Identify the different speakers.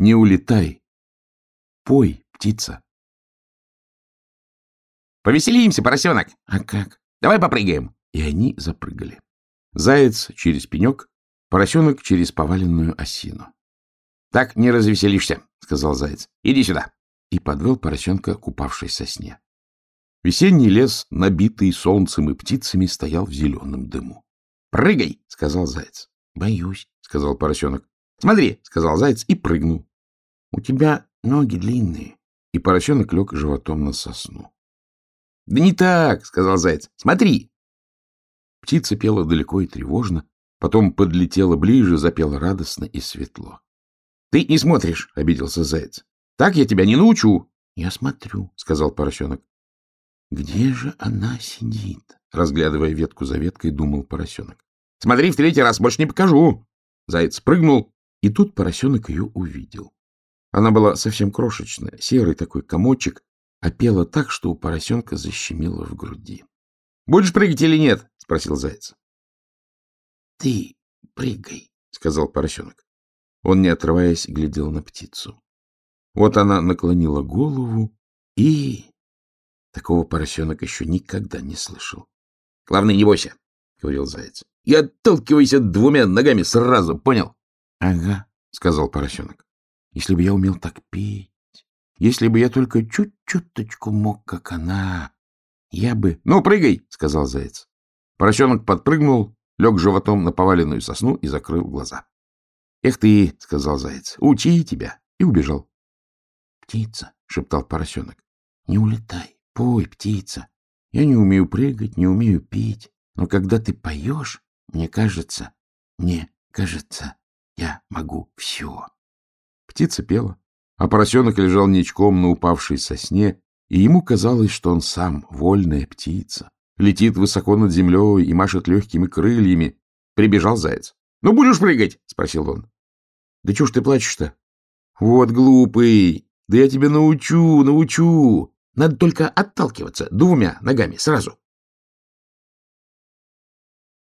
Speaker 1: Не улетай. Пой, птица.
Speaker 2: Повеселимся, поросенок.
Speaker 1: А как?
Speaker 2: Давай попрыгаем.
Speaker 1: И они запрыгали. Заяц через пенек, поросенок через поваленную осину.
Speaker 2: — Так не развеселишься, — сказал заяц. — Иди сюда.
Speaker 1: И подвел поросенка к упавшей сосне. Весенний лес, набитый солнцем и птицами, стоял в зеленом дыму.
Speaker 2: — Прыгай, — сказал заяц.
Speaker 1: — Боюсь, — сказал поросенок.
Speaker 2: — Смотри, — сказал заяц и прыгнул.
Speaker 1: — У тебя ноги длинные. И поросенок лег животом на сосну.
Speaker 2: — Да не так, — сказал заяц. — Смотри.
Speaker 1: Птица пела далеко и тревожно, потом подлетела ближе, запела радостно и светло.
Speaker 2: — Ты не смотришь, — обиделся заяц. — Так я тебя не научу.
Speaker 1: — Я смотрю, — сказал поросенок. — Где же она сидит? Разглядывая ветку за веткой, думал поросенок.
Speaker 2: — Смотри, в третий раз больше не покажу. Заяц прыгнул,
Speaker 1: и тут поросенок ее увидел. Она была совсем крошечная, серый такой комочек, а пела так, что у поросенка защемило в груди.
Speaker 2: — Будешь прыгать или нет? — спросил заяц.
Speaker 1: — Ты прыгай, — сказал поросенок. Он, не отрываясь, глядел на птицу. Вот она наклонила голову и... Такого поросенок еще никогда не слышал.
Speaker 2: — Главное, не бойся, — говорил заяц. — И отталкивайся двумя ногами сразу, понял?
Speaker 1: — Ага, — сказал поросенок. — Если бы я умел так петь, если бы я только чуть-чуточку мог, как она, я бы...
Speaker 2: — Ну, прыгай, —
Speaker 1: сказал заяц. Поросенок подпрыгнул, лег животом на поваленную сосну и закрыл глаза.
Speaker 2: — Эх ты, — сказал заяц, — учи тебя. И убежал.
Speaker 1: — Птица, — шептал поросенок, — не улетай, пой, птица. Я не умею прыгать, не умею петь, но когда ты поешь, мне кажется, мне кажется, я могу все. Птица пела, а поросенок лежал ничком на упавшей сосне, и ему казалось, что он сам вольная птица, летит высоко над землей и машет легкими крыльями. Прибежал заяц.
Speaker 2: — Ну, будешь прыгать? — спросил он.
Speaker 1: — Да чего ж ты плачешь-то? — Вот глупый! Да я тебя научу, научу! Надо только отталкиваться двумя ногами сразу.